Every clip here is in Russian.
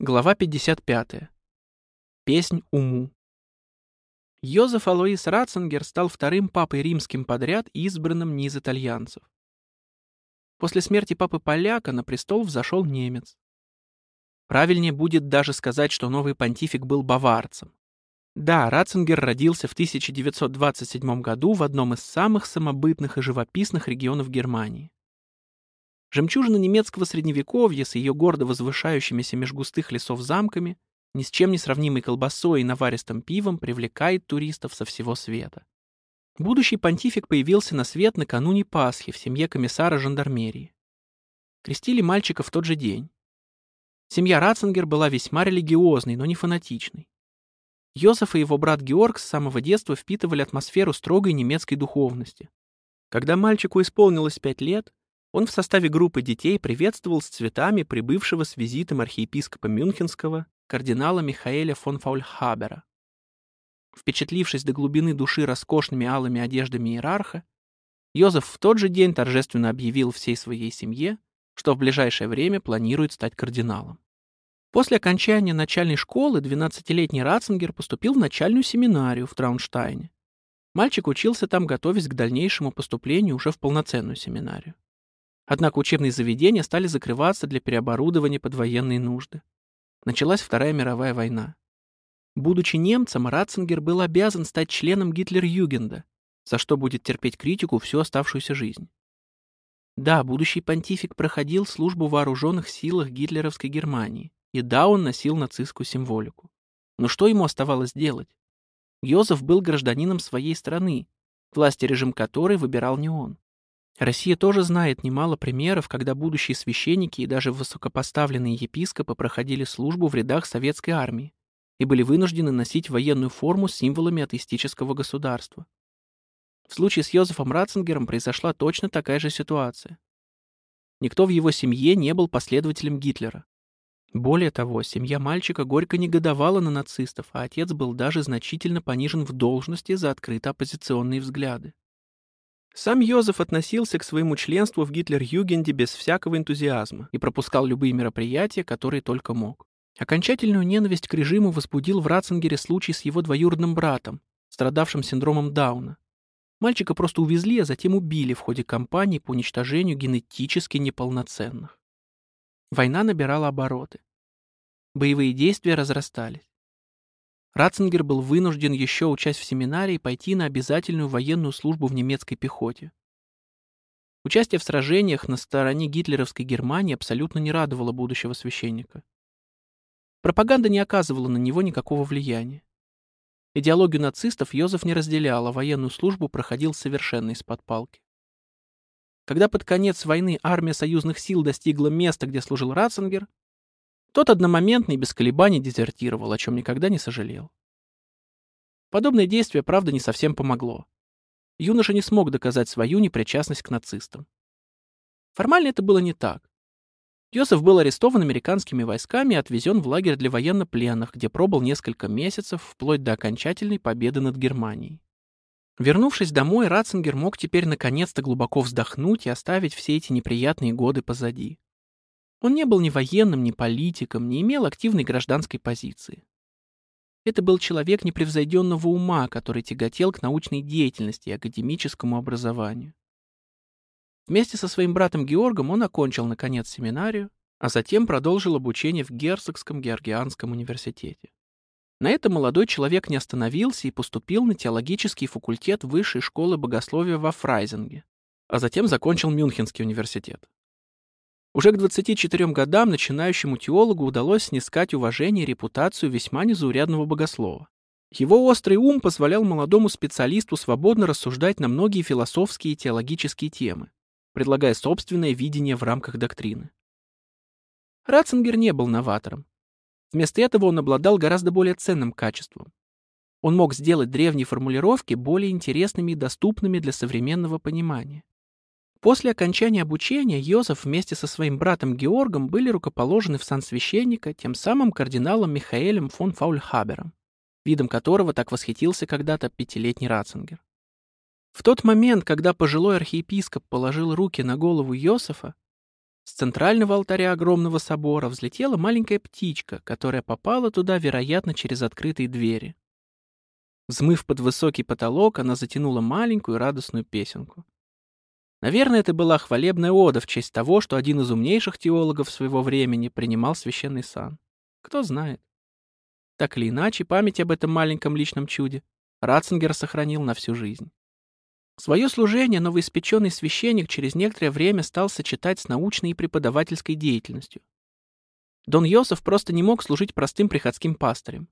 Глава 55. Песнь уму. Йозеф Алоис Ратцингер стал вторым папой римским подряд, избранным не из итальянцев. После смерти папы поляка на престол взошел немец. Правильнее будет даже сказать, что новый понтифик был баварцем. Да, Ратцингер родился в 1927 году в одном из самых самобытных и живописных регионов Германии. Жемчужина немецкого средневековья с ее гордо возвышающимися меж густых лесов замками, ни с чем не сравнимой колбасой и наваристым пивом привлекает туристов со всего света. Будущий понтифик появился на свет накануне Пасхи в семье комиссара жандармерии. Крестили мальчика в тот же день. Семья Ратцингер была весьма религиозной, но не фанатичной. Йосеф и его брат Георг с самого детства впитывали атмосферу строгой немецкой духовности. Когда мальчику исполнилось пять лет, он в составе группы детей приветствовал с цветами прибывшего с визитом архиепископа Мюнхенского кардинала Михаэля фон Фаульхабера. Впечатлившись до глубины души роскошными алыми одеждами иерарха, Йозеф в тот же день торжественно объявил всей своей семье, что в ближайшее время планирует стать кардиналом. После окончания начальной школы 12-летний Ратцингер поступил в начальную семинарию в Траунштайне. Мальчик учился там, готовясь к дальнейшему поступлению уже в полноценную семинарию. Однако учебные заведения стали закрываться для переоборудования под военные нужды. Началась Вторая мировая война. Будучи немцем, Ратцингер был обязан стать членом Гитлер-Югенда, за что будет терпеть критику всю оставшуюся жизнь. Да, будущий понтифик проходил службу в вооруженных силах гитлеровской Германии, и да, он носил нацистскую символику. Но что ему оставалось делать? Йозеф был гражданином своей страны, власти режим которой выбирал не он. Россия тоже знает немало примеров, когда будущие священники и даже высокопоставленные епископы проходили службу в рядах советской армии и были вынуждены носить военную форму с символами атеистического государства. В случае с Йозефом Ратцингером произошла точно такая же ситуация. Никто в его семье не был последователем Гитлера. Более того, семья мальчика горько негодовала на нацистов, а отец был даже значительно понижен в должности за открыто оппозиционные взгляды. Сам Йозеф относился к своему членству в Гитлер-Югенде без всякого энтузиазма и пропускал любые мероприятия, которые только мог. Окончательную ненависть к режиму возбудил в Ратцингере случай с его двоюродным братом, страдавшим синдромом Дауна. Мальчика просто увезли, а затем убили в ходе кампании по уничтожению генетически неполноценных. Война набирала обороты. Боевые действия разрастались. Ратцингер был вынужден еще учась в семинарии пойти на обязательную военную службу в немецкой пехоте. Участие в сражениях на стороне гитлеровской Германии абсолютно не радовало будущего священника. Пропаганда не оказывала на него никакого влияния. Идеологию нацистов Йозеф не разделял, а военную службу проходил совершенно из-под палки. Когда под конец войны армия союзных сил достигла места, где служил Ратцингер, тот одномоментно и без колебаний дезертировал, о чем никогда не сожалел. Подобное действие, правда, не совсем помогло. Юноша не смог доказать свою непричастность к нацистам. Формально это было не так. Йосеф был арестован американскими войсками и отвезен в лагерь для военнопленных, где пробыл несколько месяцев, вплоть до окончательной победы над Германией. Вернувшись домой, Ратцингер мог теперь наконец-то глубоко вздохнуть и оставить все эти неприятные годы позади. Он не был ни военным, ни политиком, не имел активной гражданской позиции. Это был человек непревзойденного ума, который тяготел к научной деятельности и академическому образованию. Вместе со своим братом Георгом он окончил, наконец, семинарию, а затем продолжил обучение в Герцогском Георгианском университете. На этом молодой человек не остановился и поступил на теологический факультет Высшей школы богословия во Фрайзинге, а затем закончил Мюнхенский университет. Уже к 24 годам начинающему теологу удалось снискать уважение и репутацию весьма незаурядного богослова. Его острый ум позволял молодому специалисту свободно рассуждать на многие философские и теологические темы, предлагая собственное видение в рамках доктрины. Ратцингер не был новатором. Вместо этого он обладал гораздо более ценным качеством. Он мог сделать древние формулировки более интересными и доступными для современного понимания. После окончания обучения Йозеф вместе со своим братом Георгом были рукоположены в сан священника тем самым кардиналом Михаэлем фон Фаульхабером, видом которого так восхитился когда-то пятилетний Ратцингер. В тот момент, когда пожилой архиепископ положил руки на голову Йосефа, С центрального алтаря огромного собора взлетела маленькая птичка, которая попала туда, вероятно, через открытые двери. Взмыв под высокий потолок, она затянула маленькую радостную песенку. Наверное, это была хвалебная ода в честь того, что один из умнейших теологов своего времени принимал священный сан. Кто знает. Так или иначе, память об этом маленьком личном чуде Ратцингер сохранил на всю жизнь. Свое служение новоиспеченный священник через некоторое время стал сочетать с научной и преподавательской деятельностью. Дон Йосеф просто не мог служить простым приходским пастырем.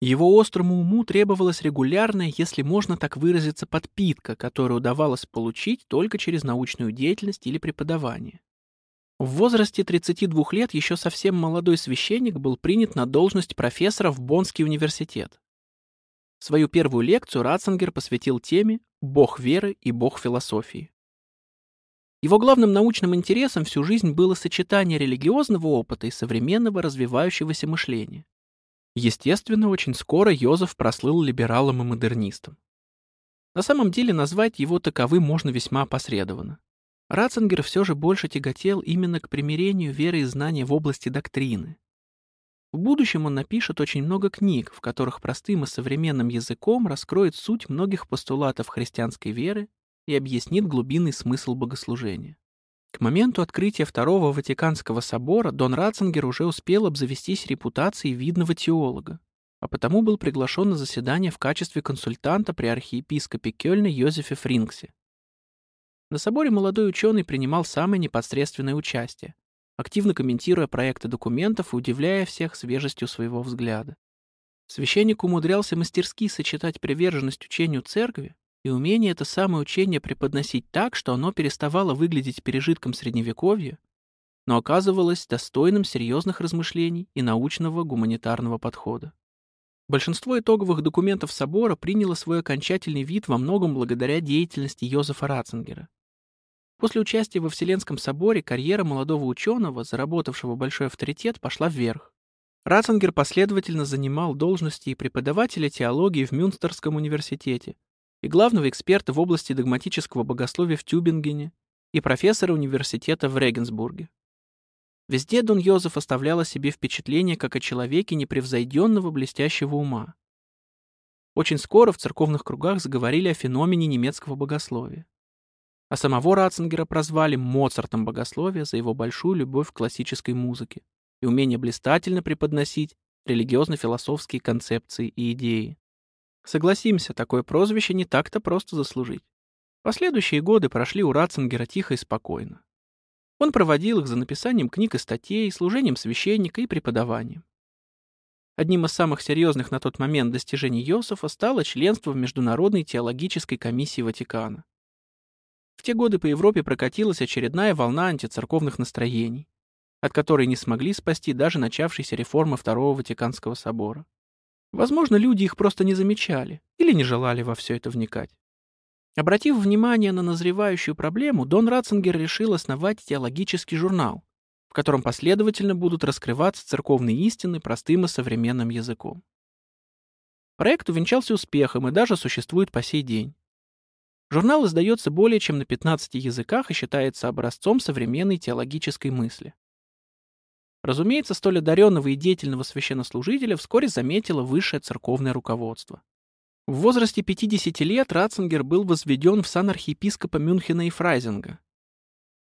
Его острому уму требовалась регулярная, если можно так выразиться, подпитка, которую удавалось получить только через научную деятельность или преподавание. В возрасте 32 лет еще совсем молодой священник был принят на должность профессора в Боннский университет. Свою первую лекцию Ратцингер посвятил теме «Бог веры и Бог философии». Его главным научным интересом всю жизнь было сочетание религиозного опыта и современного развивающегося мышления. Естественно, очень скоро Йозеф прослыл либералом и модернистом. На самом деле назвать его таковым можно весьма опосредованно. Ратцингер все же больше тяготел именно к примирению веры и знания в области доктрины. В будущем он напишет очень много книг, в которых простым и современным языком раскроет суть многих постулатов христианской веры и объяснит глубинный смысл богослужения. К моменту открытия Второго Ватиканского собора Дон Ратцингер уже успел обзавестись репутацией видного теолога, а потому был приглашен на заседание в качестве консультанта при архиепископе Кёльна Йозефе Фринксе. На соборе молодой ученый принимал самое непосредственное участие, активно комментируя проекты документов и удивляя всех свежестью своего взгляда. Священник умудрялся мастерски сочетать приверженность учению церкви и умение это самое учение преподносить так, что оно переставало выглядеть пережитком Средневековья, но оказывалось достойным серьезных размышлений и научного гуманитарного подхода. Большинство итоговых документов собора приняло свой окончательный вид во многом благодаря деятельности Йозефа Ратцингера. После участия во Вселенском соборе карьера молодого ученого, заработавшего большой авторитет, пошла вверх. Ратцингер последовательно занимал должности и преподавателя теологии в Мюнстерском университете, и главного эксперта в области догматического богословия в Тюбингене и профессора университета в Регенсбурге. Везде Дон Йозеф оставлял о себе впечатление как о человеке непревзойденного блестящего ума. Очень скоро в церковных кругах заговорили о феномене немецкого богословия. А самого Ратцингера прозвали Моцартом богословия за его большую любовь к классической музыке и умение блистательно преподносить религиозно-философские концепции и идеи. Согласимся, такое прозвище не так-то просто заслужить. Последующие годы прошли у Ратцингера тихо и спокойно. Он проводил их за написанием книг и статей, служением священника и преподаванием. Одним из самых серьезных на тот момент достижений Йосифа стало членство в Международной теологической комиссии Ватикана. В те годы по Европе прокатилась очередная волна антицерковных настроений, от которой не смогли спасти даже начавшиеся реформы Второго Ватиканского собора. Возможно, люди их просто не замечали или не желали во все это вникать. Обратив внимание на назревающую проблему, Дон Ратцингер решил основать теологический журнал, в котором последовательно будут раскрываться церковные истины простым и современным языком. Проект увенчался успехом и даже существует по сей день. Журнал издается более чем на 15 языках и считается образцом современной теологической мысли. Разумеется, столь одаренного и деятельного священнослужителя вскоре заметило высшее церковное руководство. В возрасте 50 лет Ратцингер был возведен в сан архиепископа Мюнхена и Фрайзинга.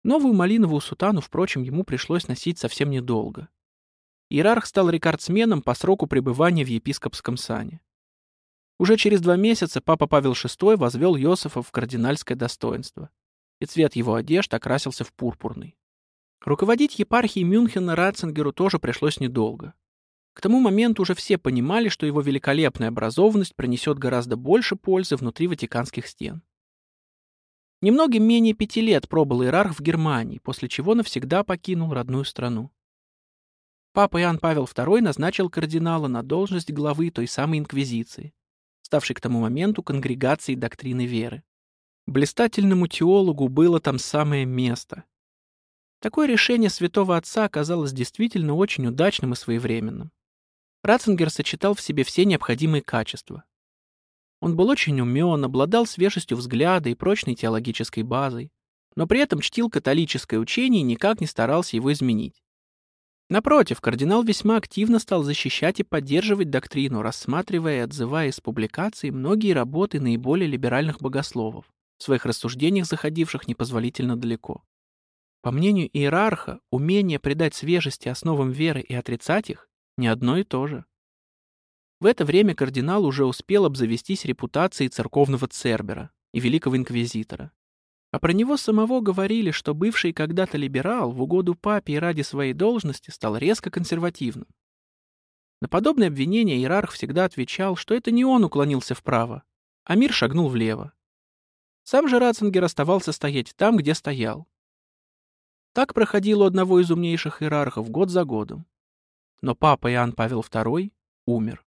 Новую малиновую сутану, впрочем, ему пришлось носить совсем недолго. Иерарх стал рекордсменом по сроку пребывания в епископском сане. Уже через два месяца папа Павел VI возвел Йосифа в кардинальское достоинство, и цвет его одежд окрасился в пурпурный. Руководить епархией Мюнхена Ратцингеру тоже пришлось недолго. К тому моменту уже все понимали, что его великолепная образованность принесет гораздо больше пользы внутри ватиканских стен. Немногим менее пяти лет пробыл иерарх в Германии, после чего навсегда покинул родную страну. Папа Иоанн Павел II назначил кардинала на должность главы той самой инквизиции, ставшей к тому моменту конгрегацией доктрины веры. Блистательному теологу было там самое место, Такое решение святого отца оказалось действительно очень удачным и своевременным. Ратцингер сочетал в себе все необходимые качества. Он был очень умен, обладал свежестью взгляда и прочной теологической базой, но при этом чтил католическое учение и никак не старался его изменить. Напротив, кардинал весьма активно стал защищать и поддерживать доктрину, рассматривая и отзывая из публикаций многие работы наиболее либеральных богословов, в своих рассуждениях заходивших непозволительно далеко. По мнению иерарха, умение придать свежести основам веры и отрицать их – не одно и то же. В это время кардинал уже успел обзавестись репутацией церковного цербера и великого инквизитора. А про него самого говорили, что бывший когда-то либерал в угоду папе и ради своей должности стал резко консервативным. На подобные обвинения иерарх всегда отвечал, что это не он уклонился вправо, а мир шагнул влево. Сам же Ратцингер оставался стоять там, где стоял. Так проходило одного из умнейших иерархов год за годом. Но папа Иоанн Павел II умер.